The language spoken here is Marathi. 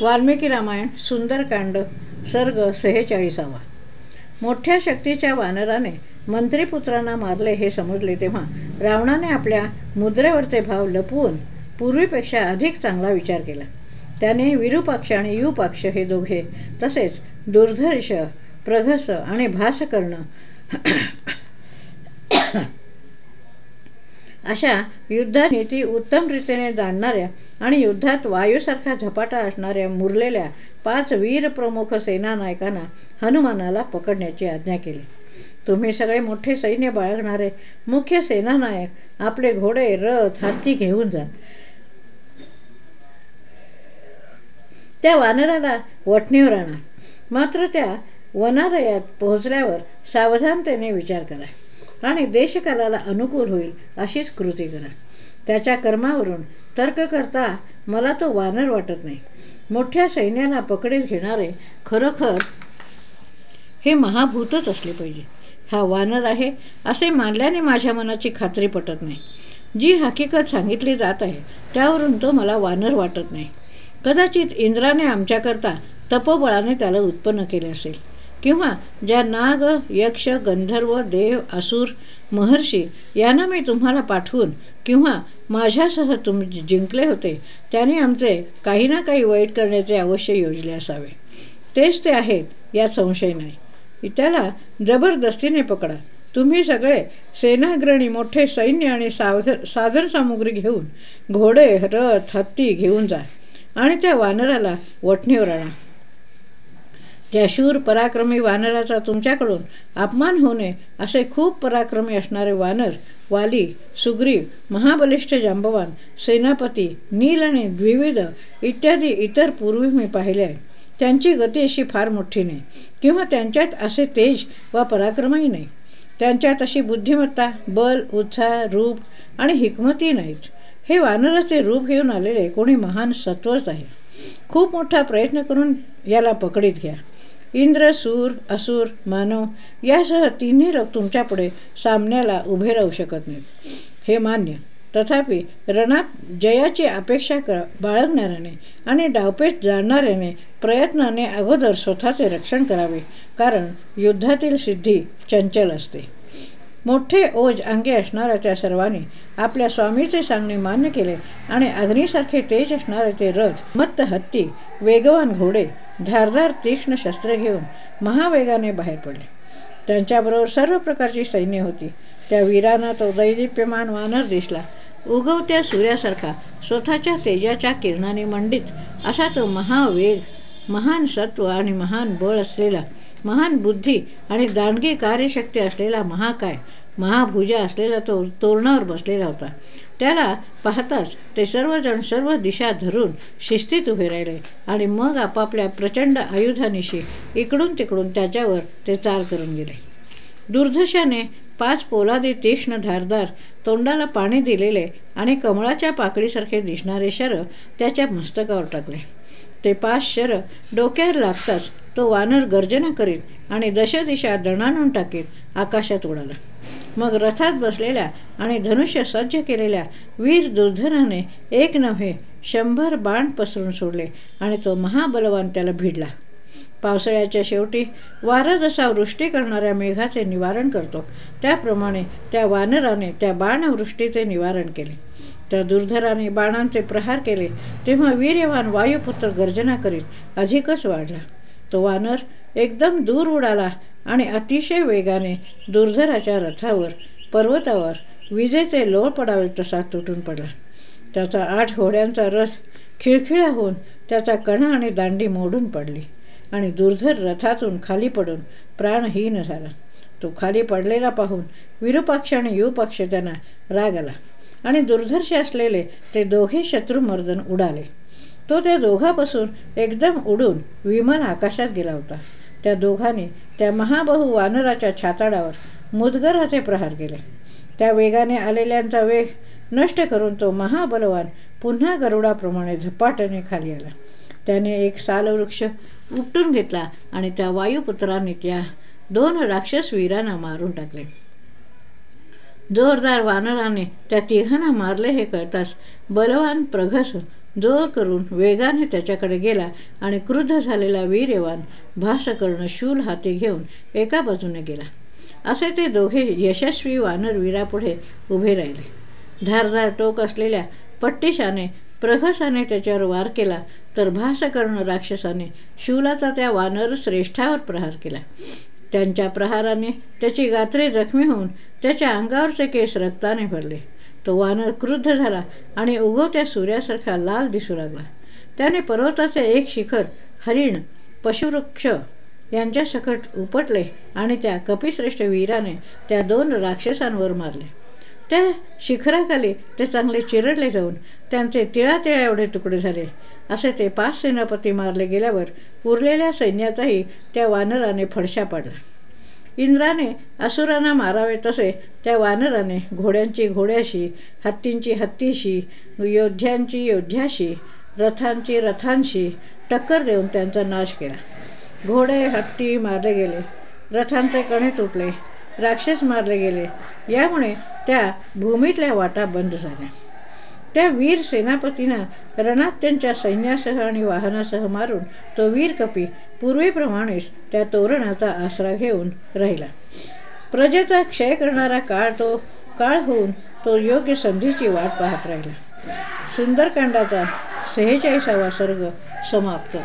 वाल्मिकी रामायण सुंदरकांड सर्ग सेहेचाळीसावा. मोठ्या शक्तीच्या वानराने मंत्रीपुत्रांना मारले हे समजले तेव्हा रावणाने आपल्या मुद्रेवरचे भाव लपवून पूर्वीपेक्षा अधिक चांगला विचार केला. त्याने विरूपाक्ष आणि युपाक्ष हे दोघे तसेच दुर्धर्ष प्रघस आणि भासकर्ण अशा युद्धात नीती उत्तम रीतीने जाणणाऱ्या आणि युद्धात वायूसारखा झपाटा असणाऱ्या मुरलेल्या पाच वीर प्रमुख सेनानायकांना हनुमानाला पकडण्याची आज्ञा केली. तुम्ही सगळे मोठे सैन्य बाळगणारे मुख्य सेनानायक आपले घोडे रथ हत्ती घेऊन जा. त्या वानराला वठणीवर आणा. मात्र त्या वनालयात पोहोचल्यावर सावधानतेने विचार करा. आणि देशकालाला अनुकूल होईल अशीच कृती करा. त्याच्या कर्मावरून तर्क करता मला तो वानर वाटत नाही. मोठ्या सैन्याला पकडीत घेणारे खरोखर हे महाभूतच असले पाहिजे. हा वानर आहे असे मानल्याने माझ्या मनाची खात्री पटत नाही. जी हकीकत सांगितली जात आहे त्यावरून तो मला वानर वाटत नाही. कदाचित इंद्राने आमच्याकरता तपोबळाने त्याला उत्पन्न केले असेल. किंवा ज्या नाग यक्ष गंधर्व देव असुर महर्षी यांना मी तुम्हाला पाठवून किंवा माझ्यासह तुम्ही जिंकले होते त्याने आमचे काही ना काही वाईट करण्याचे अवश्य योजले असावे. तेच ते आहेत यात संशय नाही. त्याला जबरदस्तीने पकडा. तुम्ही सगळे सेनाग्रणी मोठे सैन्य आणि सावध साधनसामुग्री घेऊन घोडे रथ हत्ती घेऊन जा आणि त्या वानराला वठणीवर आणा. त्या शूर पराक्रमी वानराचा तुमच्याकडून अपमान होणे असे खूप पराक्रमी असणारे वानर वाली सुग्रीव महाबलिष्ठ जांबवान सेनापती नील आणि द्विविध इत्यादी इतर पूर्वी मी पाहिले आहे त्यांची गती अशी फार मोठी नाही किंवा त्यांच्यात असे तेज वा पराक्रमही नाही. त्यांच्यात अशी बुद्धिमत्ता बल उत्साह रूप आणि हिकमती नाहीत. हे वानराचे रूप घेऊन आलेले कोणी महान सत्वच आहे. खूप मोठा प्रयत्न करून याला पकडीत घ्या. इंद्र सूर असुर मानव यासह तिन्ही लोक तुमच्यापुढे सामन्याला उभे राहू शकत नाहीत. हे मान्य. तथापि रणात जयाची अपेक्षा क बाळगणाऱ्याने आणि डावपेच जाणणाऱ्याने प्रयत्नाने अगोदर स्वतःचे रक्षण करावे कारण युद्धातील सिद्धी चंचल असते. मोठे ओज अंगे असणाऱ्या त्या सर्वांनी आपल्या स्वामीचे सांगणे मान्य केले आणि अग्नीसारखे तेज असणारे ते रथ मत्त हत्ती वेगवान घोडे धारधार तीक्ष्ण शस्त्र घेऊन महावेगाने बाहेर पडले. त्यांच्याबरोबर सर्व प्रकारची सैन्य होती. त्या वीरांना तो दैदिप्यमान वानर दिसला. उगवत्या सूर्यासारखा स्वतःच्या तेजाच्या किरणाने मंडित असा तो महावेग महान सत्व आणि महान बळ असलेला महान बुद्धी आणि दांडगी कार्यशक्ती असलेला महाकाय महाभुजा असलेला तो तोरणावर बसलेला होता. त्याला पाहताच ते सर्वजण सर्व दिशा धरून शिस्तीत उभे राहिले आणि मग आपापल्या प्रचंड आयुधानिशी इकडून तिकडून त्याच्यावर ते चाल करून गेले. दुर्धशाने पाच पोलादी तीक्ष्ण धारदार तोंडाला पाणी दिलेले आणि कमळाच्या पाकळीसारखे दिसणारे शर त्याच्या मस्तकावर टाकले. ते पाच शर डोक्यावर लागताच तो वानर गर्जना करीत आणि दशदिशा दणाणून टाकीत आकाशात उडाला. मग रथात बसलेल्या आणि धनुष्य सज्ज केलेल्या वीर दुर्धनाने एक नव्हे शंभर बाण पसरून सोडले आणि तो महाबलवान त्याला भिडला. पावसाळ्याच्या शेवटी वारा जसा वृष्टी करणाऱ्या मेघाचे निवारण करतो त्याप्रमाणे त्या वानराने त्या बाणवृष्टीचे निवारण केले. त्या दुर्धराने बाणांचे प्रहार केले तेव्हा वीर्यवान वायुपुत्र गर्जना करीत अधिकच वाढला. तो वानर एकदम दूर उडाला आणि अतिशय वेगाने दुर्धराच्या रथावर पर्वतावर विजेचे लोळ पडावे तसा तुटून पडला. त्याचा आठ घोड्यांचा रथ खिळखिळा होऊन त्याचा कणा आणि दांडी मोडून पडली आणि दुर्धर रथातून खाली पडून प्राणहीन झाला. तो खाली पडलेला पाहून विरूपाक्ष आणि युपाक्ष त्यांना राग आला आणि दुर्धर्ष असलेले ते दोघे शत्रुमर्दन उडाले. तो त्या दोघापासून एकदम उडून विमान आकाशात गेला होता. त्या दोघांनी त्या महाबहू वानराच्या छाताडावर मुदगराचे प्रहार केले. त्या वेगाने आलेल्यांचा वेग नष्ट करून तो महाबलवान पुन्हा गरुडाप्रमाणे झपाट्याने खाली आला. त्याने एक सालवृक्ष उपटून घेतला आणि त्या वायुपुत्रांनी त्या दोन राक्षस वीरांना मारून टाकले. जोरदार वानराने त्या तिघांना मारले हे कळताच बलवान प्रघस जोर करून वेगाने त्याच्याकडे गेला आणि क्रुद्ध झालेला वीर्यवान भासकर्ण शूल हाती घेऊन एका बाजूने गेला. असे ते दोघे यशस्वी वानरवीरापुढे उभे राहिले. धारधार टोक असलेल्या पट्टिशाने प्रघसाने त्याच्यावर वार केला तर भासकर्ण राक्षसाने शूलाचा त्या वानर श्रेष्ठावर प्रहार केला. त्यांच्या प्रहाराने त्याची गात्रे जखमी होऊन त्याच्या अंगावरचे केस रक्ताने भरले. तो वानर क्रुद्ध झाला आणि उगवत्या सूर्यासारखा लाल दिसू लागला. त्याने पर्वताचे एक शिखर हरिण पशुवृक्ष यांच्या सकट उपटले आणि त्या कपिश्रेष्ठ वीराने त्या दोन राक्षसांवर मारले. त्या शिखराखाली ते चांगले चिरडले जाऊन त्यांचे तिळातिळा एवढे तुकडे झाले. असे ते पाच सेनापती मारले गेल्यावर उरलेल्या सैन्याचाही त्या वानराने फडशा पाडला. इंद्राने असुरांना मारावे तसे त्या वानराने घोड्यांची घोड्याशी हत्तींची हत्तीशी योद्ध्यांची योद्ध्याशी रथांची रथांशी टक्कर देऊन त्यांचा नाश केला. घोडे हत्ती मारले गेले रथांचे कणे तुटले राक्षस मारले गेले यामुळे त्या भूमीतल्या वाटा बंद झाल्या. त्या वीर सेनापतींना रणात त्यांच्या सैन्यासह आणि वाहनासह मारून तो वीर कपी पूर्वीप्रमाणेच त्या तोरणाचा आसरा घेऊन राहिला. प्रजेचा क्षय करणारा काळ तो काळ होऊन तो योग्य संधीची वाट पाहत राहिला. सुंदरकांडाचा सेहेचाळीसावा सर्ग समाप्त